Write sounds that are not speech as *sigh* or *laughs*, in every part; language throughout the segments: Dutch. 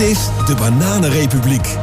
Dit is de Bananenrepubliek.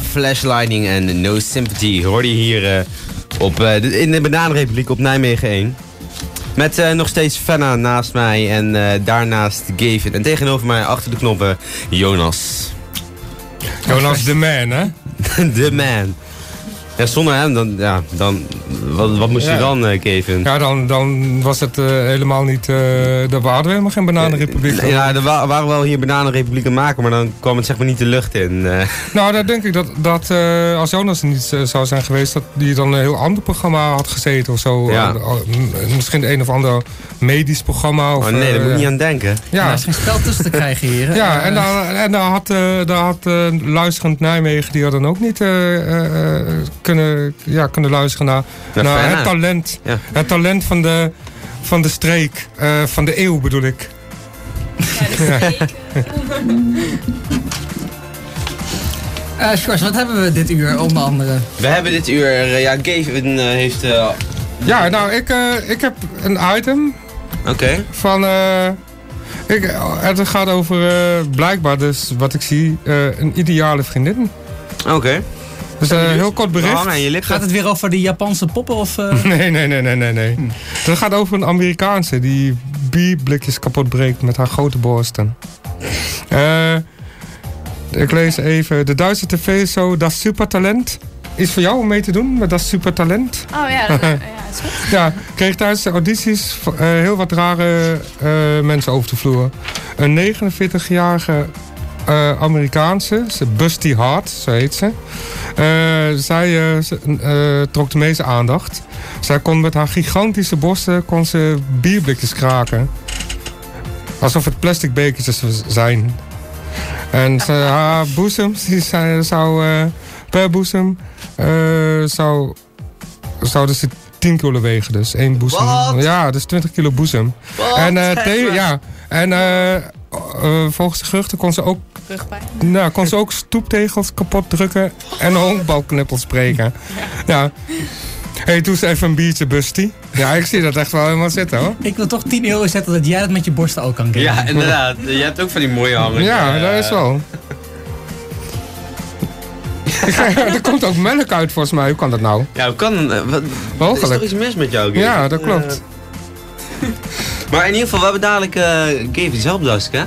Flashlighting en No Sympathy hoorde je hier eh, op, eh, in de Bananenrepubliek op Nijmegen 1. Met eh, nog steeds Fenna naast mij en daarnaast Gavin. En tegenover mij achter de knoppen Jonas. Jonas de man, hè? *laughs* De man. Ja, zonder hem, dan, ja, dan wat, wat moest je Ja. dan, eh, Kevin? Ja, dan, dan was het eh, helemaal niet... eh daar waren we helemaal geen bananenrepubliek. Ja, er wa- waren wel hier bananenrepublieken maken, maar dan kwam het zeg maar niet de lucht in. eh. Nou, dan denk ik dat, dat eh, als Jonas er niet zou zijn geweest... dat hij dan een heel ander programma had gezeten of zo. Ja. Misschien een of ander medisch programma. Of, oh nee, daar moet ik niet aan denken. Ja, Er is geen spel tussen te krijgen hier. hè? Ja, en dan, en dan had, eh daar had luisterend Nijmegen... die had dan ook niet eh, eh, eh, kunnen, ja, kunnen luisteren naar, Naar naar Fenna. het talent. Ja. Het talent van de, van de streek, eh, van de eeuw bedoel ik. *laughs* eh, Sjors, wat hebben we dit uur onder andere? We hebben dit uur, eh, ja, Gavin eh, heeft... eh, Ja, nou, ik, eh, ik heb een item Oké. van... eh, ik, het gaat over, eh, blijkbaar dus, wat ik zie, eh, een ideale vriendin. Oké. Dus eh, heel kort bericht. Hangen aan je lippen. Gaat het weer over die Japanse poppen? Of, eh? *laughs* Nee, nee, nee, nee, nee. nee. Het gaat over een Amerikaanse die bierblikjes kapot breekt met haar grote borsten. Eh, ik lees even. De Duitse tv-show Das Supertalent. Is voor jou om mee te doen met Das Supertalent? Oh ja, dat, *laughs* ja, is goed. Ja, kreeg tijdens de audities heel wat rare eh, mensen over de vloer. Een 49-jarige eh, Amerikaanse, ze- Busty Hart, zo heet ze. Eh, zij eh, trok de meeste aandacht. Zij kon met haar gigantische borsten kon ze bierblikjes kraken. Alsof het plastic bekertjes zijn. En ze, *laughs* haar boezems, die zou per boezem zou, zouden ze 10 kilo wegen. Dus één boezem. Ja, dus 20 kilo boezem. En, ja, en eh, volgens de geruchten kon ze ook Rugpijn. nou, kon ze ook stoeptegels kapot drukken en een honkbalknuppel spreken. Ja. Hé, hey, doe eens even een biertje, Busty. Ja, ik zie dat echt wel helemaal zitten, hoor. Ik wil toch 10 euro zetten dat jij dat met je borsten ook kan krijgen. Ja, inderdaad. Je hebt ook van die mooie hangen. Ja, Eh, dat is wel. *laughs* er komt ook melk uit, volgens mij. Hoe kan dat nou? Ja, hoe kan... eh, wat, er is Mogelijk. toch iets mis met jou? Ja, dat klopt. *laughs* maar in ieder geval, we hebben dadelijk eh Gavin's helpdesk, hè?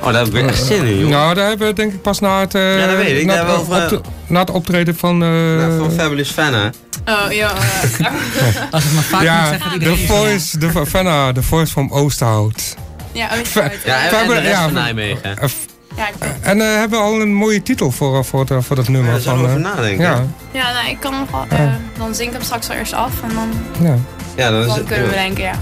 Oh, daar heb ik weer echt zin in, joh. Nou, daar hebben we denk ik pas na het, eh, Ja, dat weet ik. na, het, over- optre- na het optreden van... eh, Nou, van Fabulous Fan, hè? Oh ja, ja. *laughs* Als het maar vaak moet ja, zeggen dat de iedereen... voice, de, Fenna, de voice van Oosterhout. ja, oh, Fa- ja, Ja, en, ja, en de Fabulous- rest ja, van Nijmegen. Eh, ja, En eh, hebben we al een mooie titel voor, eh, voor, het, voor dat nummer. we van, over eh, nadenken. ja, ja, nou, ik kan nog wel, eh, dan zing ik hem straks wel eerst af en dan, ja. Ja, dan is dan het... kunnen we ja. denken, ja.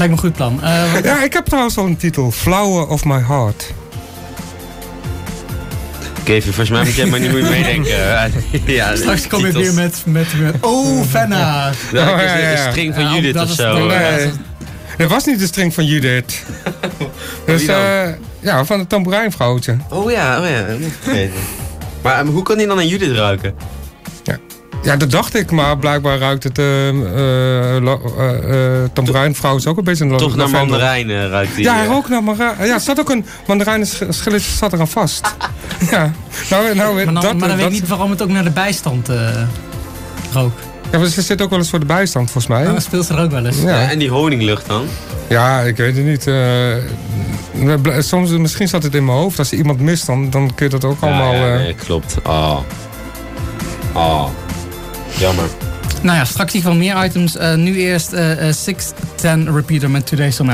Lijkt me een goed plan. Eh, ja, ik heb trouwens al een titel. Flower of my heart. Gavin, volgens mij moet jij maar niet meer meedenken. *laughs* ja, straks kom je weer met, met, met... Oh, Fenna! Oh, ja, is ja. string van Ja, Judith dat of zo. nee. Nee, het was niet de string van Judith. *laughs* dus, eh, ja, van het tamboerijnvrouwtje. Oh ja, oh ja. dat. Maar eh, hoe kan die dan aan Judith ruiken? Ja, dat dacht ik, maar blijkbaar ruikt het uh, tamboerijnvrouw is ook een beetje een Toch naar lavendel. mandarijnen ruikt die. Ja, hij rook naar mandarijn. Ja, er zat ook een mandarijnenschilletje zat eraan vast. *laughs* ja, nou, nou Maar dan, dat, maar dan weet ik niet waarom het ook naar de bijstand eh rook. Ja, maar ze zit ook wel eens voor de bijstand, volgens mij. Dan speelt ze er ook wel eens. Ja, Ja, en die honinglucht dan? ja ik weet het niet. eh, soms, misschien zat het in mijn hoofd. Als je iemand mist, dan, dan kun je dat ook allemaal... ja, ja, nee, klopt. Oh. Oh. Jammer. Nou ja, straks van meer items. Eh, nu eerst eh eh, 610 Repeater met Today's So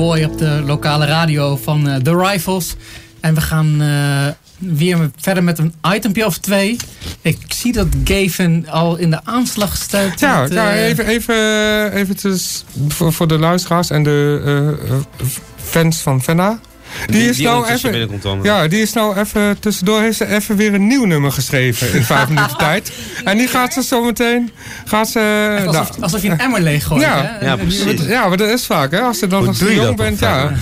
de lokale radio van eh, The Rifles. En we gaan eh, weer verder met een itempje of twee. Ik zie dat Gavin al in de aanslag staat. Ja, met, ja eh, even, even, eventjes voor, voor de luisteraars en de fans van Fenna. Die, is nou even. Ja, die is nou even tussendoor. Heeft ze even weer een nieuw nummer geschreven in vijf *laughs* minuten tijd. En die gaat ze zometeen. Gaat ze. Echt nou, alsof, alsof je een emmer leeg gooit. Ja. hè? Ja, precies. ja, maar dat is vaak, hè? Als je dan Hoe nog zo jong dat bent, ja.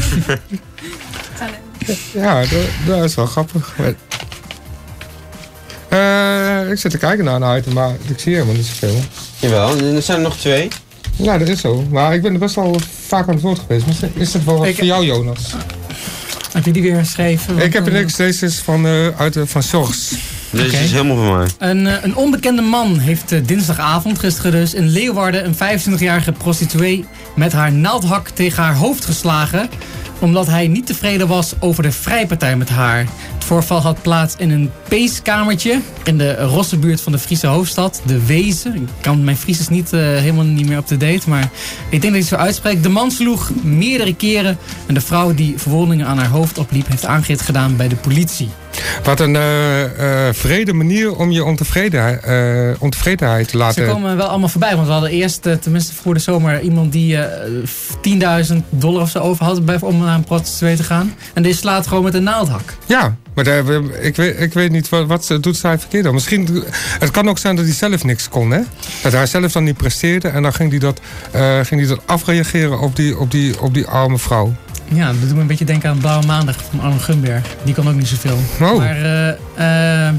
Ja, dat, dat is wel grappig. Eh, ik zit te kijken naar een item, maar ik zie helemaal niet zoveel. Jawel, en er zijn er nog twee. Ja, dat is zo. Maar ik ben er best wel vaak aan het woord geweest. Is het wel wat Ik- voor jou, Jonas? Heb je die weer geschreven? ik heb er een niks. Deze is van, eh uit, de- van Sjors. Dit Oké. is helemaal van mij. Een, eh, een onbekende man heeft eh, dinsdagavond, gisteren dus, in Leeuwarden een 25-jarige prostituee met haar naaldhak tegen haar hoofd geslagen. Omdat hij niet tevreden was over de vrijpartij met haar. Het voorval had plaats in een peeskamertje in de Rossenbuurt van de Friese hoofdstad, de Wezen. Ik kan, mijn Fries is niet, eh, helemaal niet meer up to date, maar ik denk dat ik zo uitspreek. De man sloeg meerdere keren en de vrouw die verwondingen aan haar hoofd opliep heeft aangifte gedaan bij de politie. Wat een eh, vrede manier om je ontevredenheid, eh, ontevredenheid te Ze laten... komen wel allemaal voorbij. Want we hadden eerst, tenminste voor de zomer, iemand die eh 10.000 dollar of zo over had om naar een prostituee te gaan. En deze slaat gewoon met een naaldhak. Ja, maar ik, weet, ik weet niet wat, wat ze doet zij verkeerd dan. Misschien, het kan ook zijn dat hij zelf niks kon, hè? Dat hij zelf dan niet presteerde en dan ging hij dat, ging hij dat afreageren op die, op, die, op die arme vrouw. Ja, dat doet me een beetje denken aan Blauwe Maandag van Arno Gunberg. Die kan ook niet zoveel. Oh. Maar eh, eh,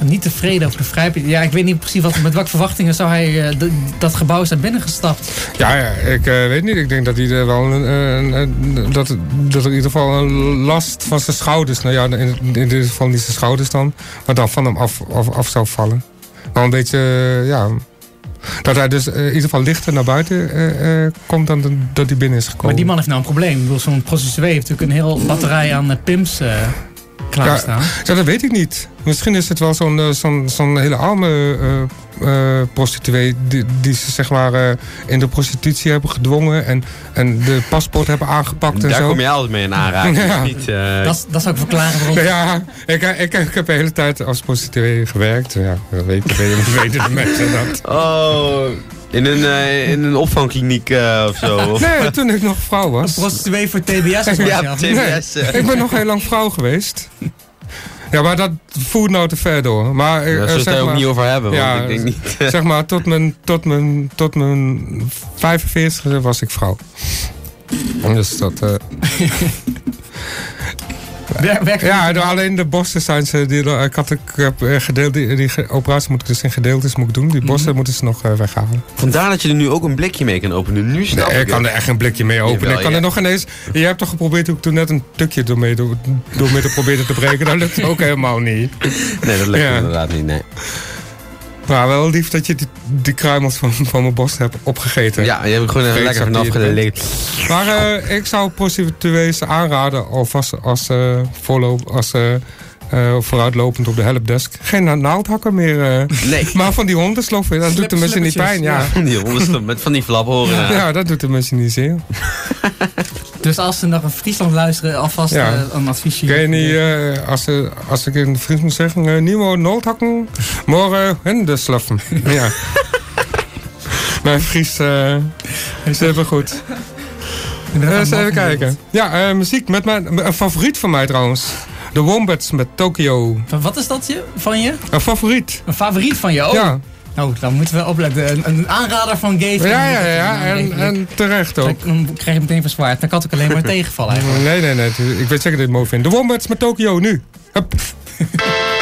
niet tevreden over de vrijheid. Ja, ik weet niet precies wat, met welke verwachtingen zou hij eh, dat gebouw is daar binnengestapt. Ja, ja ik weet niet. Ik denk dat hij er wel een, dat, dat er in ieder geval een last van zijn schouders, nou ja, in, in dit geval niet zijn schouders dan, maar dan van hem af, af, af zou vallen. Maar een beetje, ja, dat hij dus eh, in ieder geval lichter naar buiten eh, eh, komt dan dat hij binnen is gekomen. Maar die man heeft nou een probleem. Zo'n prostituee heeft natuurlijk een heel batterij aan pimps klaarstaan. Ja, dat weet ik niet. Misschien is het wel zo'n eh, zo'n zo'n hele arme eh, eh, prostituee die, die ze zeg maar eh, in de prostitutie hebben gedwongen en, en de paspoort hebben aangepakt en Daar zo. kom je altijd mee in aanraking. Ja. Niet, eh, Dat, is- dat zou ik verklaren waarom. Nou ja, ik, ik, ik heb de hele tijd als prostituee gewerkt. Ja, dat weten, weten, weten de mensen dat. Oh, in een, eh, in een opvangkliniek eh, of zo. Of, Nee, toen ik nog vrouw Een was. prostituee voor TBS. was *laughs* ja. TBS. eh. Ik ben nog heel lang vrouw geweest. Ja, maar dat voert nou te ver door. Maar, Daar zullen we het ook niet over hebben, want Ja, ik denk niet... *laughs* zeg maar, tot mijn, tot mijn, tot mijn 45 was ik vrouw. Dus dat... *laughs* werkt- ja, alleen de borsten zijn ze... Die, ik, had, ik heb eh, gedeeld, die, die operatie moet ik dus in gedeeltes moet ik doen. Die borsten moeten ze nog eh, weghalen. Vandaar dat je er nu ook een blikje mee kan openen. Nu snap Nee, ik ik kan er echt een blikje mee openen. Jawel, ik kan ja. er nog ineens... Je hebt toch geprobeerd hoe ik toen net een tukje door, mee, door, door midden probeerde te breken. Dat lukt ook helemaal niet. Nee, dat lukt Ja. inderdaad niet, nee. Maar wel lief dat je die, die kruimels van, van mijn borst hebt opgegeten. Ja, die heb ik gewoon Vreedzak lekker vanaf je gelegen. Maar eh, ik zou prostituees aanraden, alvast als, eh voorloop, als eh, eh, vooruitlopend op de helpdesk. Geen na- naaldhakken meer. eh. Nee. *laughs* Maar van die hondensloffen, dat Slip- doet de mensen niet pijn. Ja. Ja. Van die hondensloep met van die flaphoren. Ja. dat doet de mensen niet zeer. *laughs* Dus als ze nog in Friesland luisteren, alvast Ja. eh, een adviesje. Ken je niet, eh, als, ze, als ik in de Fries moet zeggen, eh, nieuwe naaldhakken, morgen hondensloffen. *laughs* ja. Mijn Fries uh, is even goed. Eens even kijken. Ja, muziek met mijn een favoriet van mij trouwens. De Wombats met Tokyo. Van Wat is dat je, van je? Een favoriet. Een favoriet van je? Oh, Ja. Nou, dan moeten we opletten. Een, een aanrader van Gave. Ja, ja, ja. En, en terecht ook. Dan krijg je meteen verzwaard. Dan kan ik alleen maar *laughs* tegenvallen eigenlijk. Nee, nee, nee. Ik weet zeker dat je het mooi vindt. De Wombats met Tokyo nu. Hup. *laughs*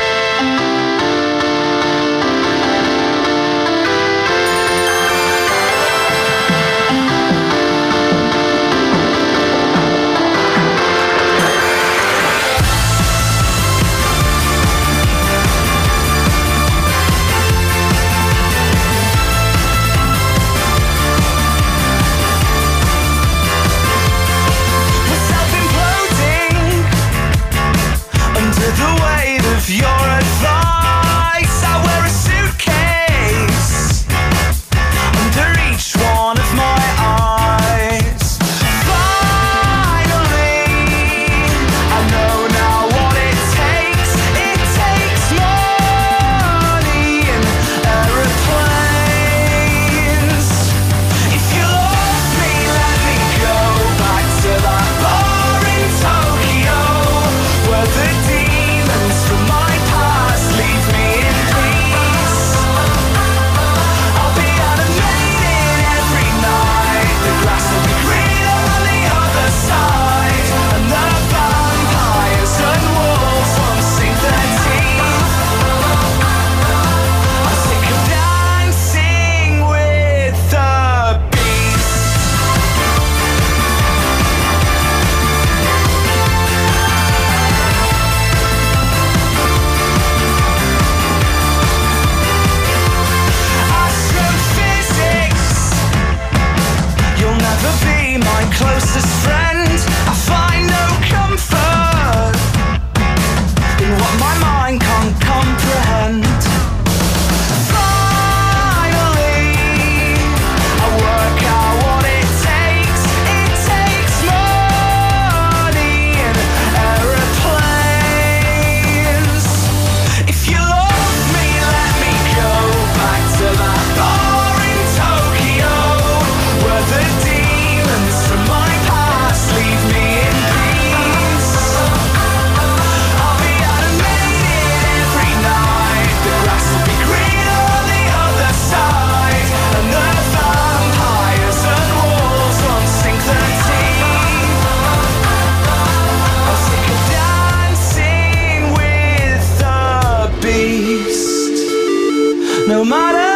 no matter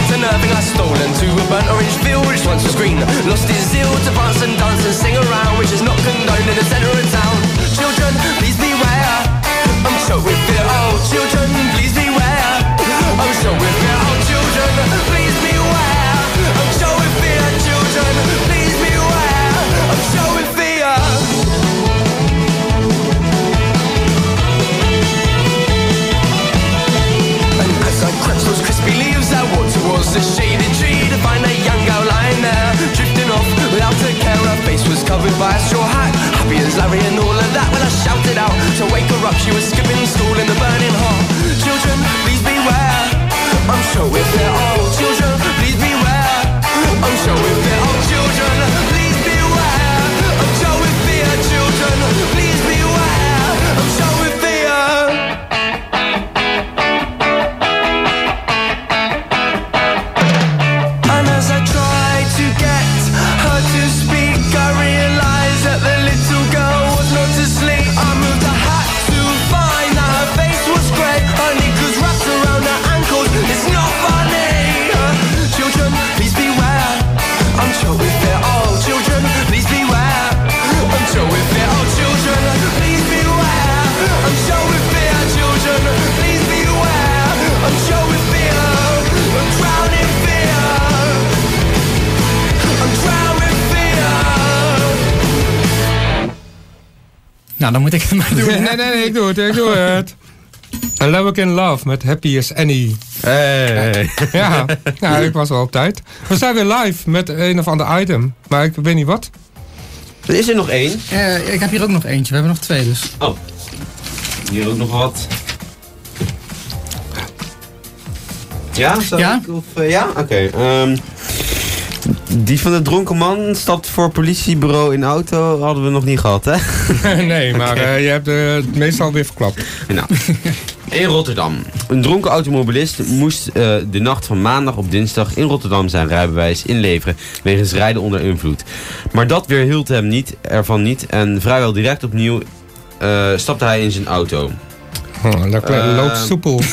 back to Irving I stole into a burnt orange field which once was green. Lost his zeal to dance and dance and sing around Which is not condoned in the centre of town. was a shady tree to find a young girl lying there, drifting off without a care. Her face was covered by a straw hat, happy as Larry and all of that. When I shouted out to wake her up, she was Nou, dan moet ik het maar doen. Nee, nee, nee, ik doe het, ik doe het. Love in Love met Happy as Any. Hey. Ja, ja, ik was wel op tijd. We zijn weer live met een of ander item. Maar ik weet niet wat. Er is er nog één. Eh, ik heb hier ook nog eentje. We hebben nog twee dus. Oh. Hier ook nog wat. Ja? Zal Ja? ik? Of, eh, ja? Oké. ehm, die van de dronken man stapt voor politiebureau in auto. Hadden we nog niet gehad, hè? *laughs* nee, *laughs* maar eh, je hebt eh, het meestal weer verklapt. Nou, in Rotterdam. Een dronken automobilist moest eh, de nacht van maandag op dinsdag in Rotterdam zijn rijbewijs inleveren wegens rijden onder invloed. Maar dat weerhield hem niet, ervan niet en vrijwel direct opnieuw eh, stapte hij in zijn auto. Oh, dat Eh, loopt soepel. *laughs*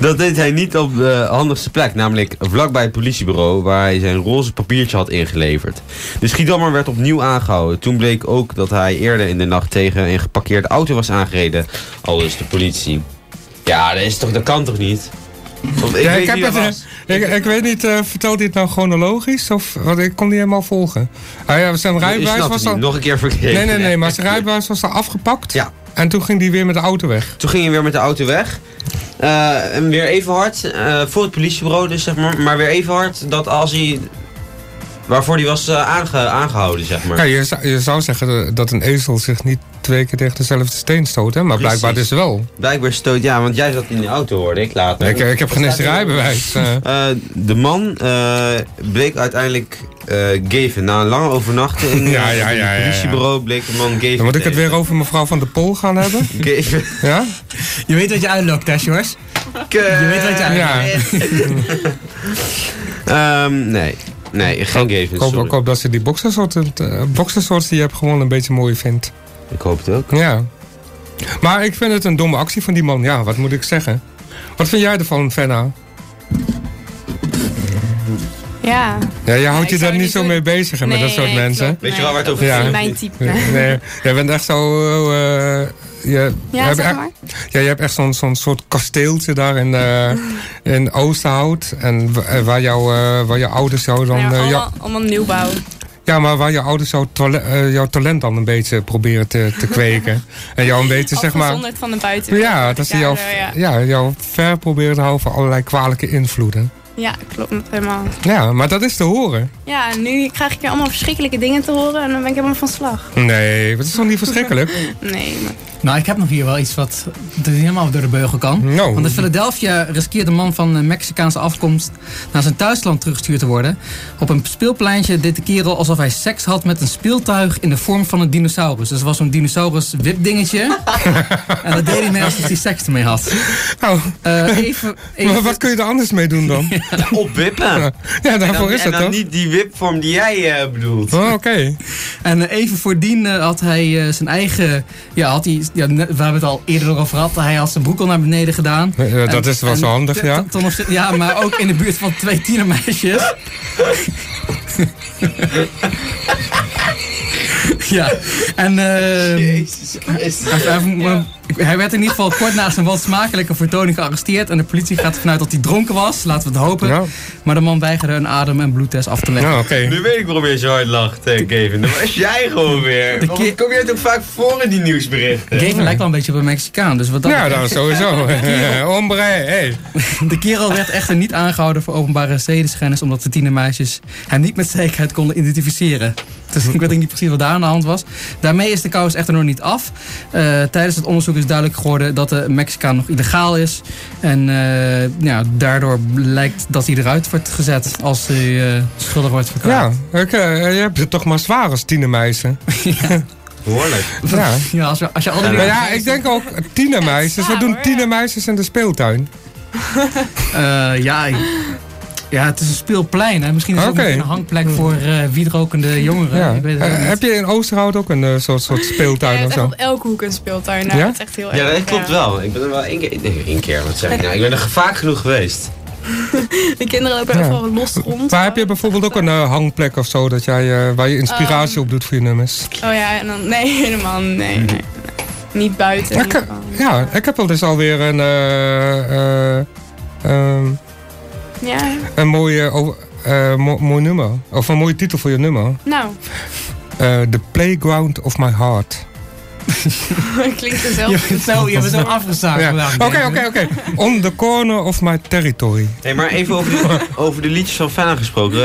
Dat deed hij niet op de handigste plek, namelijk vlakbij het politiebureau waar hij zijn roze papiertje had ingeleverd. De Schiedammer werd opnieuw aangehouden. Toen bleek ook dat hij eerder in de nacht tegen een geparkeerde auto was aangereden, al dus de politie. Ja, dat, is toch, dat kan toch niet? Ik Ja, weet ik, heb het, ik, ik weet niet, eh vertelt hij het nou chronologisch? Of, want ik kon niet helemaal volgen. Ah, ja, zijn rijbewijs was al... Nog een keer vergeten. Nee, nee, nee, maar zijn rijbewijs was al afgepakt. Ja. En toen ging hij weer met de auto weg. Toen ging hij weer met de auto weg. Eh, en weer even hard, eh, voor het politiebureau dus zeg maar. Maar weer even hard dat als hij... Waarvoor hij was eh, aange- aangehouden, zeg maar. Ja, je, zou, je zou zeggen dat een ezel zich niet twee keer tegen dezelfde steen stoot, hè? Maar Precies. blijkbaar dus wel. Blijkbaar stoot, ja, want jij zat in de auto hoorde ik later. Ik, ik heb geen rijbewijs. eh. Eh, de man eh, bleek uiteindelijk eh geven. Na een lange overnachting *laughs* Ja, eh, ja, in ja, ja, het politiebureau bleek de man geven. Dan moet ik het weer over mevrouw van der Pol gaan hebben. *laughs* Geven. Ja? Je weet wat je uitlokt, hè, Sjors? Je weet wat je Ja. *laughs* Ehm, nee. Nee, geen geven. Ik hoop, dat ze die uh, boxersoorten die je hebt gewoon een beetje mooi vindt. Ik hoop het ook. Ja. Maar ik vind het een domme actie van die man. Ja, wat moet ik zeggen? Wat vind jij ervan, Fenna? Ja. Ja, je houdt je daar niet zo doen. mee bezig hè, met dat soort nee, mensen. klopt. Weet je wel waar het over dat is gaat? niet mijn type. Nee, jij bent echt zo... eh, je, Ja, hebt zeg echt- maar. ja, je hebt echt zo'n zo'n soort kasteeltje daar in, eh, in Oosterhout. En wa- waar, jouw waar je ouders jou dan... Ja, allemaal, ja, allemaal nieuwbouw. Ja, maar waar je ouders jouw, eh, jouw talent dan een beetje proberen te, te *laughs* kweken. en jou een beetje, zeg maar... Van de buitenwereld. Ja, dat ze jou, ja. ja, jou ver proberen te houden van allerlei kwalijke invloeden. Ja, klopt helemaal. Ja, maar dat is te horen. Ja, en nu krijg ik hier allemaal verschrikkelijke dingen te horen en dan ben ik helemaal van slag. Nee, dat is toch niet verschrikkelijk? *laughs* Nee, maar... Nou, ik heb nog hier wel iets wat er helemaal door de beugel kan. Nou, Want in Philadelphia riskeert een man van Mexicaanse afkomst naar zijn thuisland teruggestuurd te worden. Op een speelpleintje deed de kerel alsof hij seks had met een speeltuig in de vorm van een dinosaurus. Dus er was zo'n dinosaurus wipdingetje. *laughs* en dat deed hij mee alsof hij seks ermee had. nou, even, *laughs* even, maar wat kun je er anders mee doen dan? Opwippen. Ja, daarvoor is dan, het en dan toch? niet die wipvorm die jij eh, bedoelt. Oh, Oké. En eh, even voordien eh, had hij eh, zijn eigen. Ja, had hij, ja, we hebben het al eerder over gehad. Hij had zijn broek al naar beneden gedaan. Eh, dat is wel zo handig, ja. ja, maar ook in de buurt van twee tienermeisjes. *laughs* ja, en. eh, Jezus Christus. Hij werd in ieder geval kort na zijn wat smakelijke vertoning gearresteerd. En de politie gaat ervan uit dat hij dronken was. Laten we het hopen. Ja, Maar de man weigerde een adem- en bloedtest af te leggen. ja. Nu weet ik waarom je zo hard lacht, eh, Kevin. Dan was jij gewoon weer. De Waarom ki- kom jij toch vaak voor in die nieuwsberichten? Gavin lijkt wel een beetje op een Mexicaan. Dus wat dat Ja, dan sowieso. *laughs* *laughs* Ombre, hey. De kerel werd echter niet aangehouden voor openbare zedenschennis... omdat de tienermeisjes hem niet met zekerheid konden identificeren. Dus ik weet niet precies wat daar aan de hand was. Daarmee is de kous echter nog niet af. Eh, tijdens het onderzoek is duidelijk geworden dat de Mexicaan nog illegaal is. En eh, ja, daardoor lijkt dat hij eruit wordt gezet als hij eh, schuldig wordt verklaard. Ja, ik, eh, je hebt het toch maar zwaar als tienermeisje. *laughs* Behoorlijk. Ja. Ja, als, je, als je al die Maar dingen- ja, ik denk ook tienermeisjes. Wat doen tienermeisjes in de speeltuin? Eh, ja, ik- ja, het is een speelplein. Hè. Misschien is het ook een hangplek voor eh wietrokende jongeren. Ja. Eh, heb je in Oosterhout ook een eh, soort, soort Ja, speeltuin het of zo? op elke hoek een speeltuin. Nou, Ja? Dat is echt heel erg. Ja, dat klopt ja. wel. Ik ben er wel één keer, nee, één keer, wat zeg ik nou? Ik ben er vaak genoeg geweest. *laughs* De kinderen lopen Ja. echt wel los rond. Maar heb je bijvoorbeeld ook een hangplek of zo dat jij, eh, waar je inspiratie op doet voor je nummers? Oh ja, en dan... Nee, *laughs* helemaal nee, nee. nee. Niet buiten. Ja, niet ik, ja, heb wel dus alweer een, eh, eh, ehm, Ja, een mooie, oh, eh, mo- mooi nummer. Of een mooie titel voor je nummer. nou. eh, The Playground of My Heart. *laughs* Klinkt Je dezelfde. bent zo, je bent zo *laughs* vandaag. Oké, oké, oké. On the corner of my territory. Hey, maar even over de, *laughs* over de liedjes van Fenna gesproken.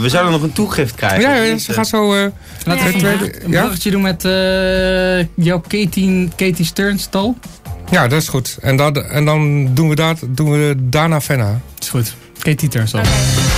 We zouden nog een toegift krijgen. Ja, ze gaat zo... eh, Laten we het een ja? bruggetje doen met eh, jouw Katie, Katie Sternstall. ja, dat is goed. En, dat, en dan doen we, dat, doen we daarna Fenna. Is goed. Katie Sternstall. You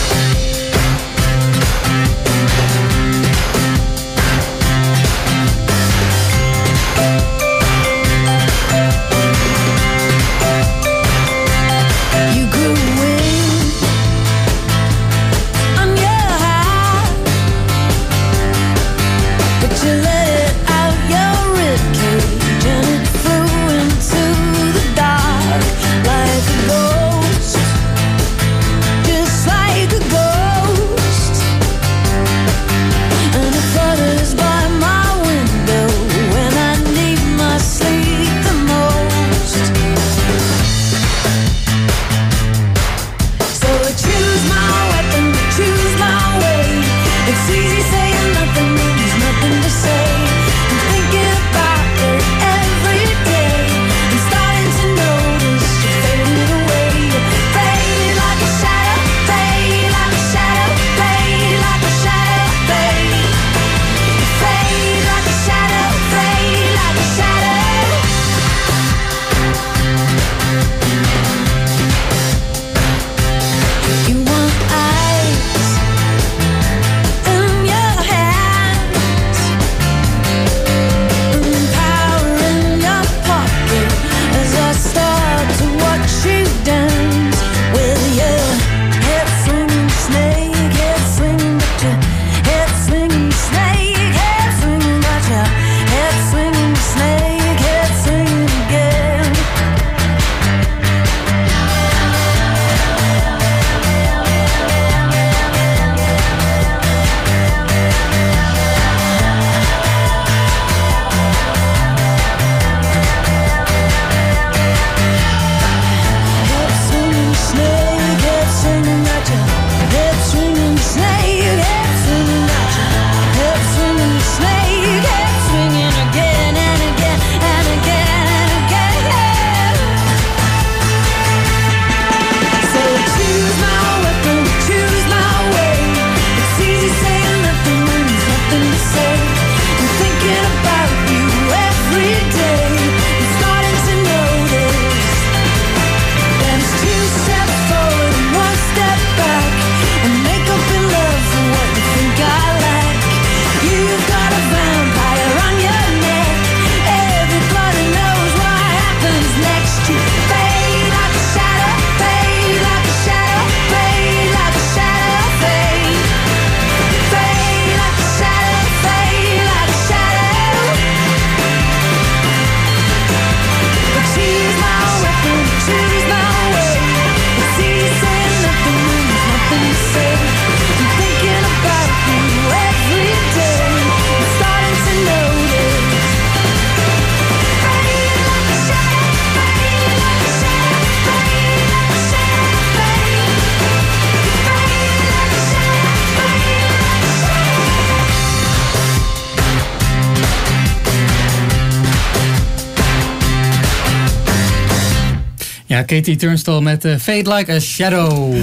Ja, Katie Turnstall met eh, Fade Like a Shadow.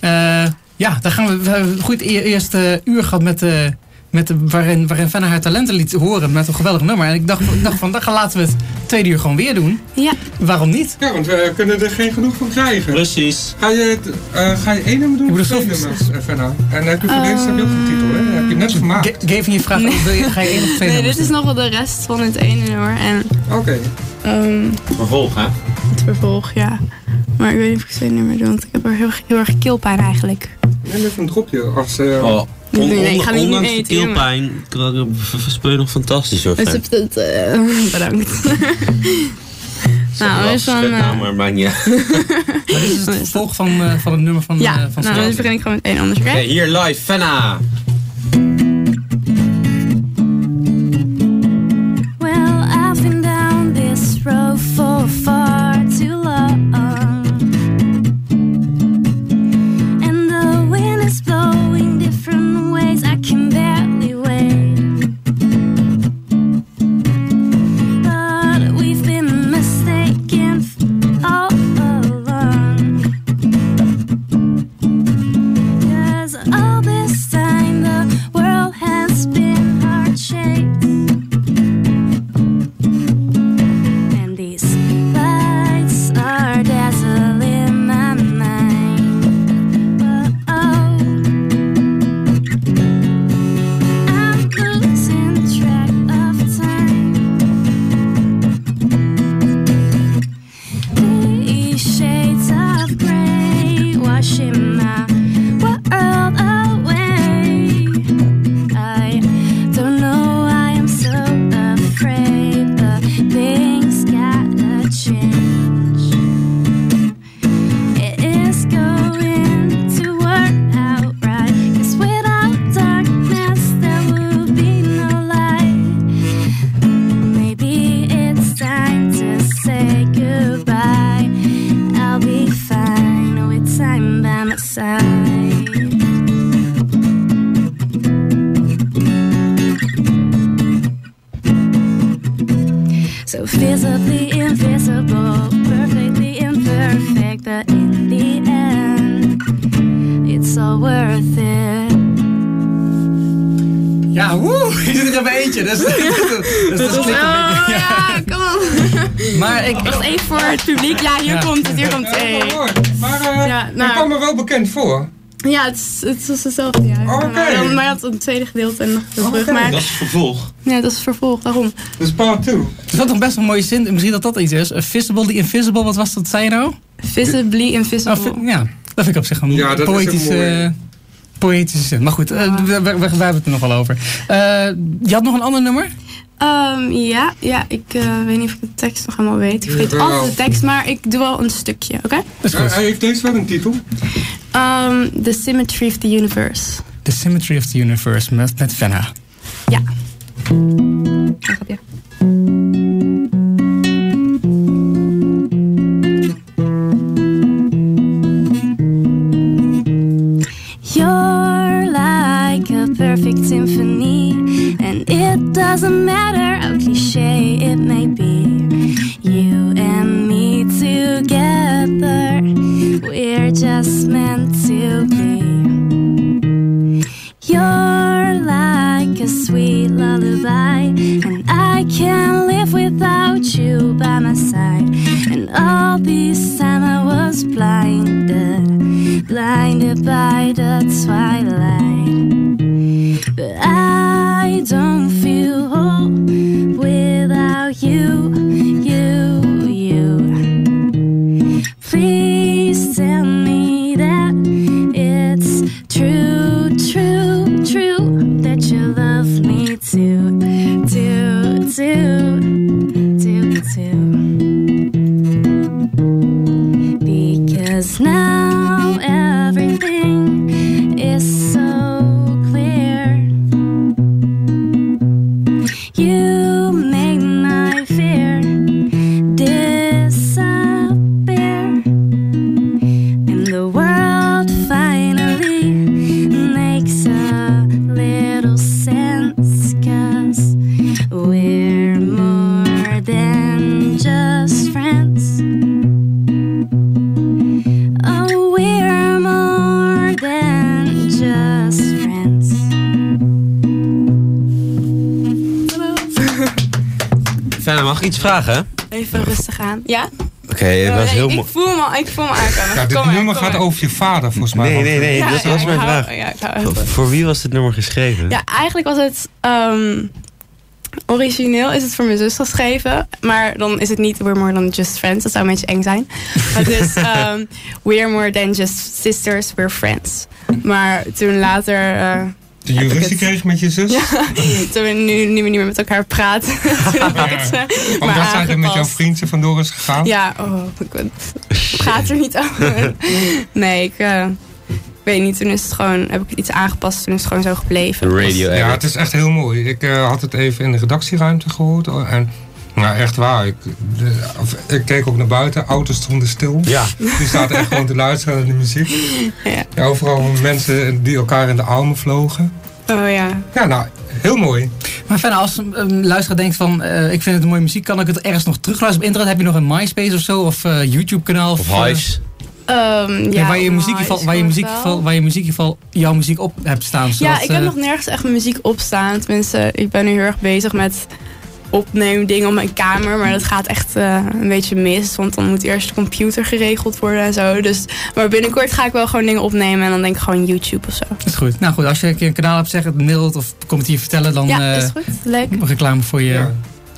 Eh, ja, daar gaan we, we hebben een goed e- eerste uur gehad met, eh, met de, waarin, waarin Fenna haar talenten liet horen met een geweldig nummer. En ik dacht, ik dacht van, dan laten we het tweede uur gewoon weer doen. Ja. Waarom niet? Ja, want we kunnen er geen genoeg van krijgen. Precies. Ga je, eh, ga je één nummer doen of twee nummers, Fenna? En heb je voor deze heb je ook een titel, hè? Dat heb je net gemaakt. Ge- Geef je vraag, Nee. wil je, ga je één of twee Nee, nummers dit is doen? nog wel de rest van het ene nummer. En Oké. ehm, Vervolg, hè? Het vervolg, ja. Maar ik weet niet of ik twee nummer doe, want ik heb er heel, heel erg keelpijn eigenlijk. Neem even een dropje als... eh, Oh, Nee, nee, nee, ik ga niet ondanks de eten, keelpijn k- v- speel je nog fantastisch hoor. Dus Fijn. het, het, eh, *laughs* bedankt. nou, Wel dus dan... schut nou, eh, maar maakt niet *laughs* dit is het *laughs* vervolg van, eh, van het nummer van, ja, eh, van nou, dan begin ik gewoon met één anders, oké? Oké, hier live, Fenna. Bekend voor. Ja, het is, het is hetzelfde. Ja. Oké. Maar, maar dat het tweede gedeelte en nog de brug. Maar Dat is vervolg. ja, dat is vervolg. Daarom. Dus part 2. er zat nog best wel een mooie zin. Misschien dat dat iets is. A Visible the Invisible, wat was dat? Zei je nou? Visibly invisible. Oh, vi- ja, dat vind ik op zich een Ja, dat is een poëtische, poëtische zin. Maar goed, eh, we, we, we- we hebben het er nog wel over. Eh, je had nog een ander nummer? Ehm, ja, ja, ik eh, weet niet of ik de tekst nog helemaal weet. Ik Jawel. altijd de tekst, maar ik doe wel een stukje, oké? Dat is goed. hij heeft deze wel een titel. Ehm, the Symmetry of the Universe. The Symmetry of the Universe met, met Venna. Ja. Grapje. Mag ik iets vragen? Even rustig aan. Ja? Oké, het was Nee, heel ik, mooi. voel me, ik voel me aankomen. Ja, dit Kom nummer kom gaat maar. over je vader, volgens mij. Nee, nee, nee, Ja, dat ja, was mijn hou- vraag. Voor, voor wie was dit nummer geschreven? Ja, eigenlijk was het... ehm, origineel is het voor mijn zus geschreven. Maar dan is het niet We're More Than Just Friends. Dat zou een beetje eng zijn. Het is *laughs* ehm, We're More Than Just Sisters, We're Friends. Maar toen later... eh, De je heb ik ruzie het- kreeg met je zus? *laughs* toen we nu, nu we niet meer met elkaar praten. *laughs* *laughs* toen heb ik het eh, maar Omdat zij er met jouw vriendje vandoor is gegaan? Ja, oh, ik gaat er niet over. Nee, ik eh, weet niet. Toen is het gewoon, heb ik iets aangepast. Toen is het gewoon zo gebleven. Radio Ja, het is echt heel mooi. Ik eh, had het even in de redactieruimte gehoord. oh, En nou, echt waar. Ik, de- of- ik keek ook naar buiten. Auto's stonden stil. Ja. Die zaten echt gewoon te luisteren naar de muziek. Ja. Ja, overal mensen die elkaar in de armen vlogen. Oh ja. Ja, nou, heel mooi. Maar verder, als een, een luisteraar denkt van... eh, ik vind het een mooie muziek, kan ik het ergens nog terugluisteren op internet? Heb je nog een MySpace of zo? Of eh, YouTube-kanaal? Of eh, Hives. Ehm, ja, waar je muziek, geval, waar je muziek, geval, waar je muziek geval jouw muziek op hebt staan. Ja, ik heb eh, nog nergens echt mijn muziek op staan. Tenminste, ik ben nu heel erg bezig met opneemdingen op mijn kamer. Maar dat gaat echt eh, een beetje mis. Want dan moet eerst de computer geregeld worden en zo. Dus, maar binnenkort ga ik wel gewoon dingen opnemen. En dan denk ik gewoon YouTube of zo. Dat is goed. Nou goed, als je een keer een kanaal hebt, zeg het, mail het of kom het hier vertellen. Dan ja, eh, is goed. Leuk. reclame voor je, Ja.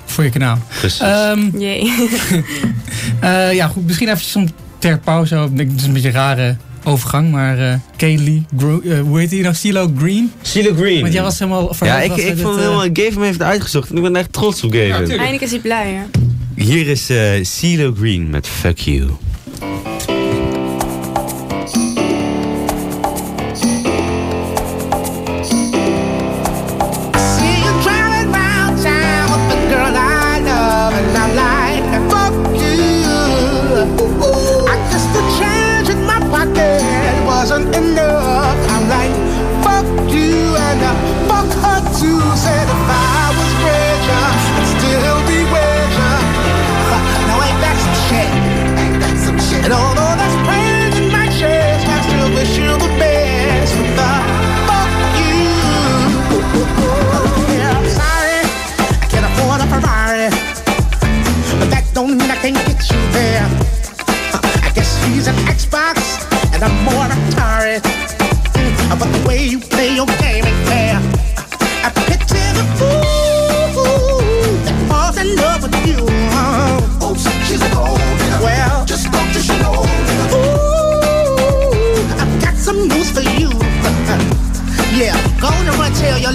voor je kanaal. Precies. Ehm, Jee. *laughs* eh, ja, goed. Misschien eventjes om ter pauze. Ik denk, Het is een beetje een rare overgang. Maar eh Kaylee, Gro- eh, hoe heet die nou? CeeLo Green? CeeLo Green. Want jij was helemaal ja, verheugd ik, ik vond dit, eh, helemaal... Gave hem heeft het uitgezocht en ik ben echt trots op Gave. Ja. Eindelijk is hij blij, hè? Hier is eh CeeLo Green met Fuck You.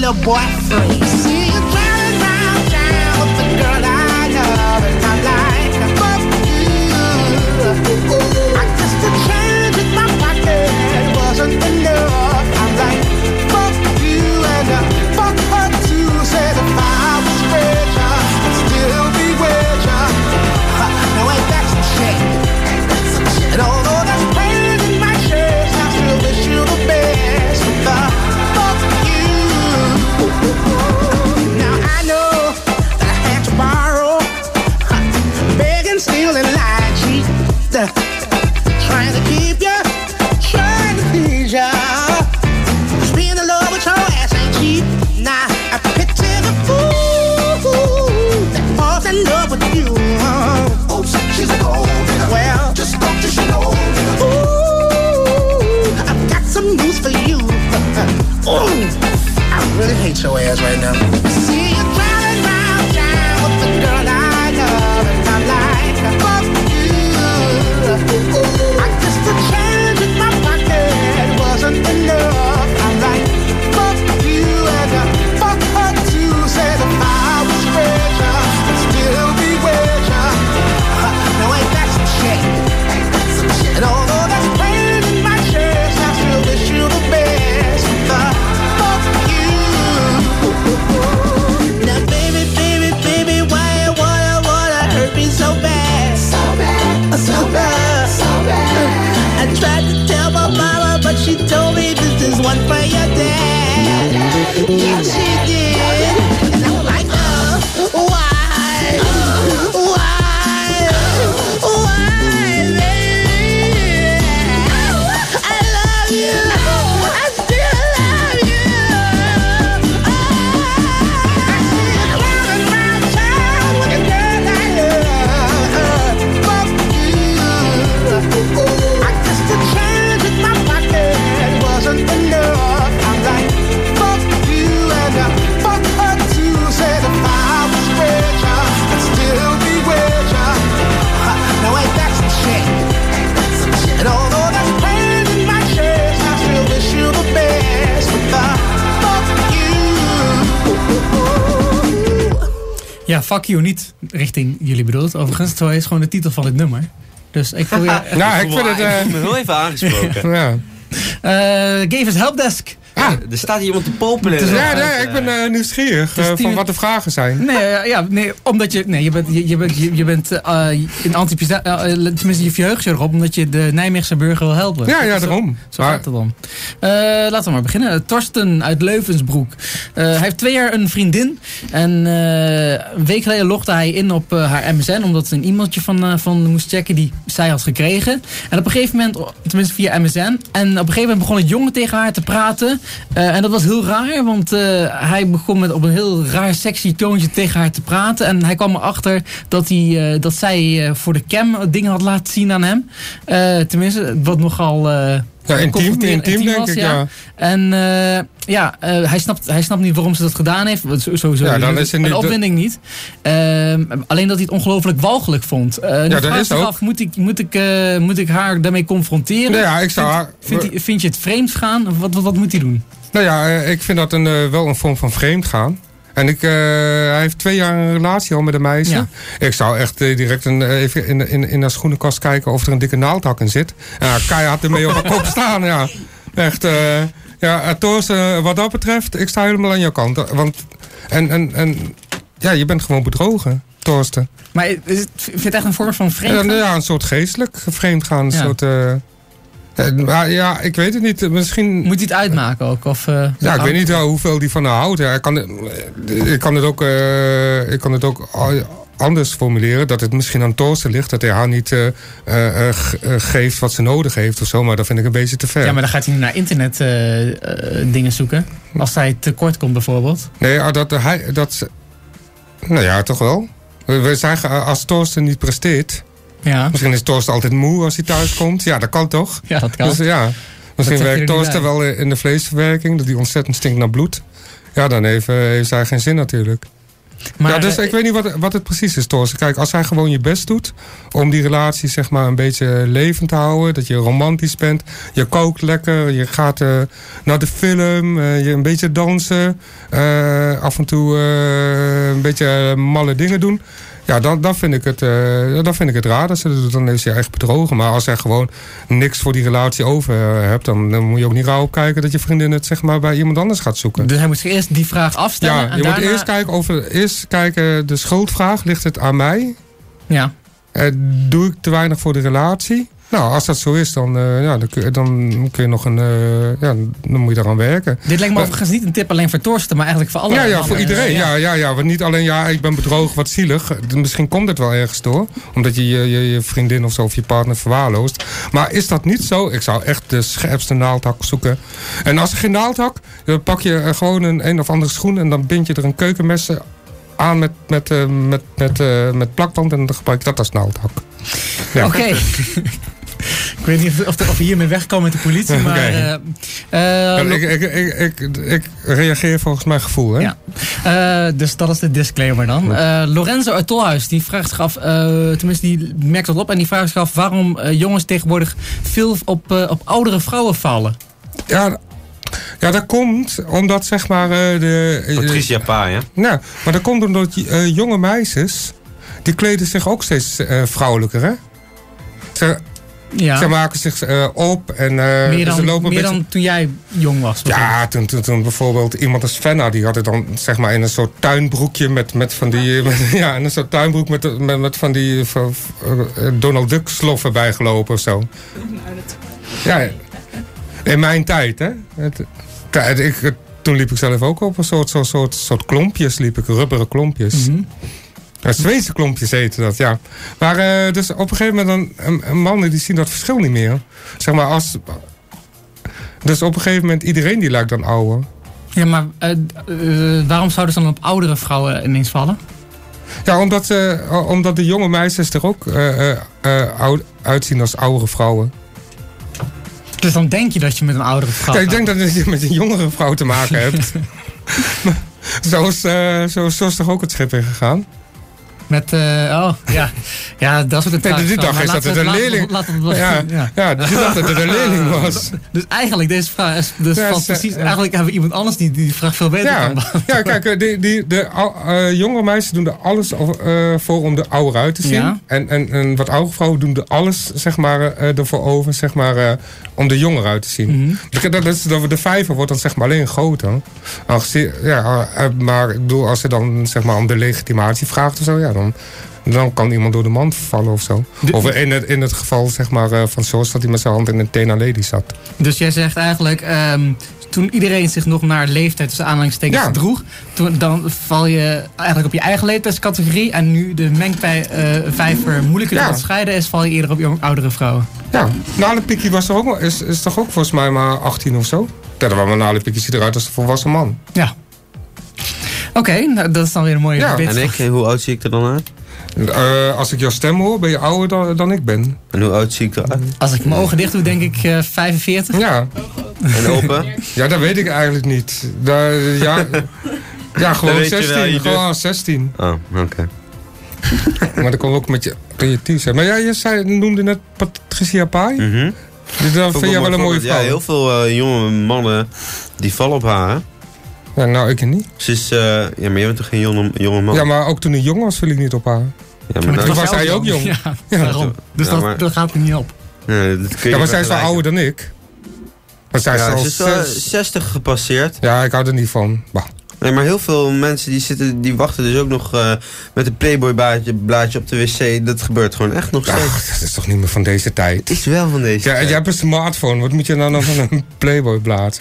Little boy free. Ja, fuck you, niet richting jullie bedoeld. Overigens, terwijl is gewoon de titel van dit nummer. Dus ik voel *laughs* je... Nou, ik vind het... Ik eh, me heel even aangesproken. *laughs* ja. Eh Gave us helpdesk. Ah, Er staat hier iemand te popelen. Is- ja, nee, ik ben eh, nieuwsgierig eh, tien- van wat de vragen zijn. Nee, ja, nee, omdat je, nee, je bent, je, je bent, je, je bent in anti tenminste je verheugt je erop, omdat je de Nijmeegse burger wil helpen. Ja, ja, daarom. Zo gaat het dan. Laten we maar beginnen. Torsten uit Leuvensbroek. Hij heeft twee jaar een vriendin. En een week geleden logde hij in op haar MSN. Omdat ze een e-mailtje van, van moest checken die zij had gekregen. En op een gegeven moment, tenminste via MSN. En op een gegeven moment begon het jongen tegen haar te praten. Eh, en dat was heel raar. Want eh, hij begon met op een heel raar sexy toontje tegen haar te praten. En hij kwam erachter dat, hij, eh, dat zij voor de cam dingen had laten zien aan hem. Tenminste, wat nogal... Ja, intiem, confronterend- intiem denk was, ik, ja. En eh, ja, eh, hij, snapt, hij snapt niet waarom ze dat gedaan heeft. Sowieso Ja, dan is een opwinding niet. Ehm, alleen dat hij het ongelooflijk walgelijk vond. Eh ja, dat is ook. af, moet ik, moet, ik, moet ik haar daarmee confronteren? Nou ja, ik zou haar- Vind, vind, vind je het vreemd gaan? Of wat, wat, wat moet hij doen? Nou ja, ik vind dat een, wel een vorm van vreemd gaan. En ik, eh, hij heeft twee jaar een relatie al met een meisje. Ja. Ik zou echt eh, direct een, eh, even in, in, in haar schoenenkast kijken of er een dikke naaldhak in zit. En haar keihard ermee op haar kop staan, ja. Echt, ja, Toos, eh, wat dat betreft, ik sta helemaal aan jouw kant. Want, en, en, en ja, je bent gewoon bedrogen, Torsten. Maar is het, vind je het echt een vorm van vreemd Ja, nou ja, een soort geestelijk vreemd gaan. Een Ja. soort, maar ja, ik weet het niet. Misschien... Moet hij het uitmaken ook? Of, eh, Ja, ik weet niet wel hoeveel die van haar houdt. Ja, ik, kan, het- ik kan het ook, eh, ik kan het ook anders formuleren. Dat het misschien aan Torsten ligt. Dat hij haar niet eh, eh, eh, ge- eh, geeft wat ze nodig heeft of zo. Maar dat vind ik een beetje te ver. Ja, maar dan gaat hij nu naar internet eh, eh, dingen zoeken. Als hij tekort komt bijvoorbeeld. Nee, ah, dat, hij, dat... Nou ja, toch wel. We, zeggen, als Torsten niet presteert... Ja, Misschien is Torsten altijd moe als hij thuis komt. Ja, dat kan toch? ja dat kan. Dus ja, misschien er werkt Torsten wel in de vleesverwerking. Dat die ontzettend stinkt naar bloed. Ja, dan heeft, eh, heeft zij geen zin natuurlijk. Maar, ja, dus eh, ik weet niet wat, wat het precies is, Thors. Kijk, als hij gewoon je best doet om die relatie zeg maar een beetje levend te houden, dat je romantisch bent, je kookt lekker, je gaat eh, naar de film, je een beetje dansen, af en toe een beetje malle dingen doen. Ja, dan, dan, vind ik het, eh, dan vind ik het raar dat ze dat doet. Dan is hij echt bedrogen. Maar als hij gewoon niks voor die relatie over eh, hebt... Dan, dan moet je ook niet rauw kijken dat je vriendin het zeg maar, bij iemand anders gaat zoeken. Dus hij moet zich eerst die vraag afstellen. Ja, je moet eerst kijken, over, eerst kijken de schuldvraag. Ligt het aan mij? Ja. Eh, doe ik te weinig voor de relatie? Nou, als dat zo is, dan, eh, ja, dan, kun, je- dan kun je nog een... eh, ja, dan moet je daaraan werken. Dit lijkt me Maar- overigens niet een tip alleen voor Torsten, maar eigenlijk voor alle ja, ja, voor iedereen. Ja. Ja, ja, ja. Want niet alleen, ja, ik ben bedrogen, wat zielig. Eh, Misschien komt het wel ergens door. Omdat je je, je, je vriendin of zo of je partner verwaarloost. Maar is dat niet zo? Ik zou echt de scherpste naaldhak zoeken. En als er geen naaldhak, dan pak je eh, gewoon een een of andere schoen... en dan bind je er een keukenmes aan met, met, eh, met, met, eh, met plakband... en dan gebruik je dat als naaldhak. Ja. Oké. *laughs* ik weet niet of, of, we hiermee wegkomen met de politie, maar... Eh, eh, ik, ik, ik, ik, ik reageer volgens mijn gevoel, hè? Ja. Eh, dus dat is de disclaimer dan. Eh, Lorenzo uit Tolhuis, die vraagt zich af, eh, tenminste die merkt dat op en die vraagt zich af waarom jongens tegenwoordig veel op, eh, op oudere vrouwen vallen. Ja, ja, dat komt omdat zeg maar eh, de... Patricia Pa, ja? Nou, maar dat komt omdat eh, jonge meisjes... die kleden zich ook steeds eh, vrouwelijker, hè? Ze, Ja, ze maken zich eh, op en eh, meer, dan, ze lopen meer beetje... dan toen jij jong was. Ja, toen, toen, toen bijvoorbeeld iemand als Fenna... die had het dan zeg maar in een soort tuinbroekje... met, met van die... *laughs* Met, ja, in een soort tuinbroek met, met, met van die van, eh, Donald Duck sloffen bijgelopen of zo. Ja, in mijn tijd, hè. Het, ik, toen liep ik zelf ook op een soort, soort, soort, soort klompjes, liep ik, rubberen klompjes. Mhm. Ja, Zweedse klompjes heten dat, ja. Maar eh, dus op een gegeven moment, dan, mannen die zien dat verschil niet meer. Zeg maar, als... Dus op een gegeven moment, iedereen die lijkt dan ouder. Ja, maar eh, eh, waarom zouden ze dan op oudere vrouwen ineens vallen? Ja, omdat, omdat de jonge meisjes er ook oud, uitzien als oudere vrouwen. Dus dan denk je dat je met een oudere vrouw Ja, ik denk dat je met een jongere vrouw te maken hebt. *laughs* *laughs* Zo, is, zo, zo is toch ook het schip ingegaan? Met, eh, oh, ja. Ja, dat soort Nee, dit dag is dat het een leerling... Ja, ja. ja, dit dacht dat het een leerling *laughs* was. Dus eigenlijk, deze vraag is dus Ja, valt ze- precies... ja. Eigenlijk hebben we iemand anders die die vraag veel beter Ja, kan beantwoorden. ja kijk, eh, die, die, de jonge meisjes doen er alles voor om er ouder uit te zien. En, en, en wat oudere vrouwen doen er alles zeg maar, ervoor over zeg maar, om er jonger uit te zien. Mhm. Dat, dat is, dat de vijver wordt dan zeg maar alleen groter. Ja, maar ik bedoel, als je dan zeg maar om de legitimatie vraagt of zo, ja, dan, dan kan iemand door de mand vallen of zo. Of in het, in het geval zeg maar, eh, van George dat hij met zijn hand in een Tena Lady zat. Dus jij zegt eigenlijk, ehm, toen iedereen zich nog naar leeftijd tussen aanhalingstekens Ja. droeg, toen, dan val je eigenlijk op je eigen leeftijdscategorie. En nu de mengpij eh vijver moeilijker Ja. te scheiden is, val je eerder op jong, oudere vrouwen. Ja, Nale Pikkie was er ook, is, is toch ook volgens mij maar 18 of zo? Ja, dan was Nale Pikkie ziet eruit als een volwassen man. Ja. Oké, nou, dat is dan weer een mooie Ja. bit. En ik, hoe oud zie ik er dan uit? Eh, als ik jouw stem hoor, ben je ouder dan, dan ik ben. En hoe oud zie ik eruit? Als ik mijn ogen dicht doe, denk ik eh 45. Ja, En open? *laughs* ja dat weet ik eigenlijk niet. Daar, ja, ja, gewoon weet je wel, 16. je gewoon 16. Oh, oké. Maar dat kon ook met je creatief zijn. Maar ja, je zei, noemde net Patricia Pai. Mhm. Dus dat vind jij wel een mooie Ja, vrouw. heel veel eh, jonge mannen die vallen op haar. Ja, nou, ik niet. Ze is, eh, ja, maar je bent toch geen jonge, jonge man? Ja, maar ook toen hij jong was, viel ik niet op haar. Ja, maar Maar nou- toen was hij ook jong. Ja, Ja. daarom. Dus Ja, dat, maar- dat gaat er niet op. Ja, dat kun je Ja, maar zij is wel ouder dan ik. Maar zij is Ja, al ze is wel zes- 60 gepasseerd. Ja, ik hou er niet van. Bah. Nee, maar heel veel mensen die, zitten, die wachten dus ook nog eh, met een Playboy blaadje, blaadje op de wc. Dat gebeurt gewoon echt nog steeds. Ach, dat is toch niet meer van deze tijd. Het is wel van deze Ja, tijd. jij hebt een smartphone. Wat moet je nou nog van een *laughs* Playboy blaad?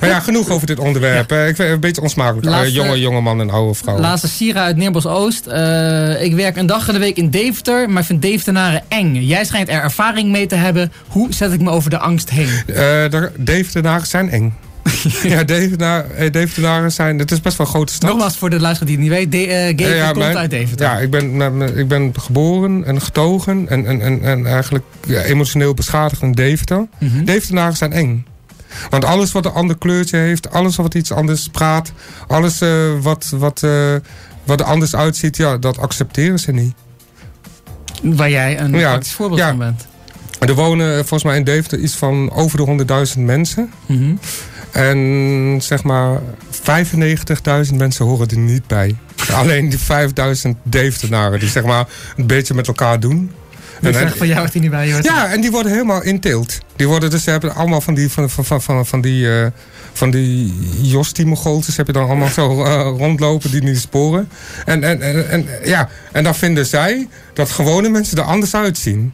maar ja, genoeg over dit onderwerp. Ik vind het een beetje onsmakelijk. Laatste- Eh, jonge, jonge man en oude vrouw. Laatste Sira uit Neerbos-Oost. Eh, ik werk een dag in de week in Deventer, maar vind Deventenaren eng. Jij schijnt er ervaring mee te hebben. Hoe zet ik me over de angst heen? Eh, de Deventenaren zijn eng. *laughs* ja, Deventenaar- eh, Deventenaren zijn... Het is best wel een grote stad. Nogmaals voor de luisteraar die het niet weet. De, eh, Gavin Ja, ja, komt mijn- uit Deventer. Ja, ik ben, ik ben geboren en getogen en, en, en, en eigenlijk ja, emotioneel beschadigd in Deventer. Deventenaren zijn eng. Want alles wat een ander kleurtje heeft, alles wat iets anders praat, alles eh, wat, wat, wat er anders uitziet, ja, dat accepteren ze niet. Waar jij een Ja, praktisch voorbeeld ja. van bent. Er wonen volgens mij in Deventer iets van over de 100.000 mensen. Mhm. En zeg maar 95.000 mensen horen er niet bij. *laughs* Alleen die 5.000 Deventenaren die zeg maar een beetje met elkaar doen. Ik zeg van jou wat hij niet bij hoort. Ja, en die worden helemaal inteeld. Die worden dus, ze hebben allemaal van die, van, van, van, van, van die, eh van die Jos-Timogoltes heb je dan allemaal zo *laughs* eh, rondlopen die niet sporen. En, en, en, en, ja, en dan vinden zij dat gewone mensen er anders uitzien.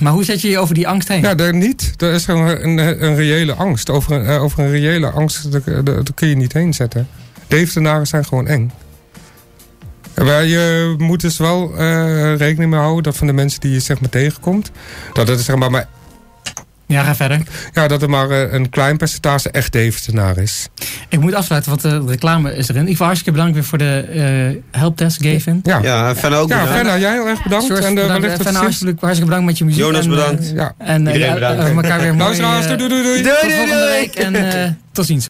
Maar hoe zet je je over die angst heen? Ja, daar niet. Er is een, een, een reële angst. Over eh, over een reële angst, daar kun je niet heen zetten. Deventenaren zijn gewoon eng. Maar je moet dus wel eh, rekening mee houden dat van de mensen die je zeg maar tegenkomt, dat het zeg maar, maar Ja, ga verder. ja, dat er maar eh, een klein percentage echt Deventenaar is. Ik moet afsluiten, want de reclame is erin. Ik wil hartstikke bedankt weer voor de eh helpdesk, Gavin. Ja, ja. Ja, Fenna ook bedankt. Fenna, jij heel erg bedankt. George, en de, bedankt. Fenna, ziens. hartstikke, hartstikke bedankt met je muziek. Jonas, en, eh, bedankt. Ja. En eh, Iedereen ja, bedankt. we elkaar weer *laughs* mooi... Luisteraars, eh, doei doei doei. Doei, tot doei, volgende doei. week en eh, tot ziens.